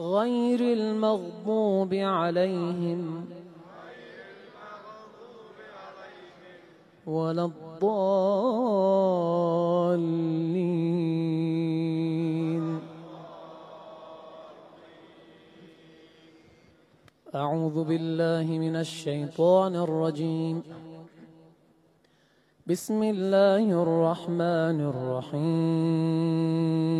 غير المغضوب عليهم ولا الضالين. أعوذ بالله من الشيطان الرجيم. بسم الله الرحمن الرحيم.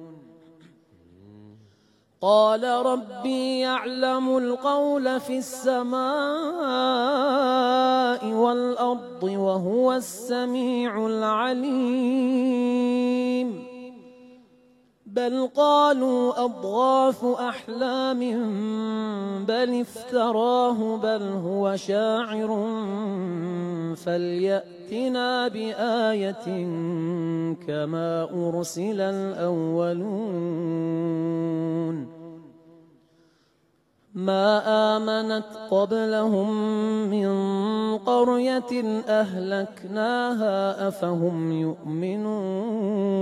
قال ربي يعلم القول في السماء والأرض وهو السميع العليم. بل قالوا أضغاث أحلام بل افتراه بل هو شاعر فليأتنا بآية كما أرسل الأولون ما آمنت قبلهم من قرية أهلكناها أفهم يؤمنون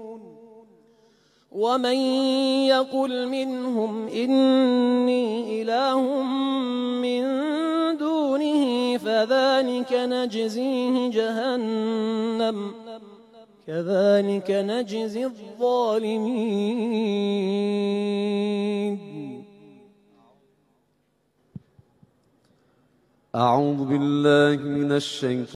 ومن يقل منهم إني إله من دونه فذلك نجزيه جهنم كذلك نجزي الظالمين. أعوذ بالله من الشيطان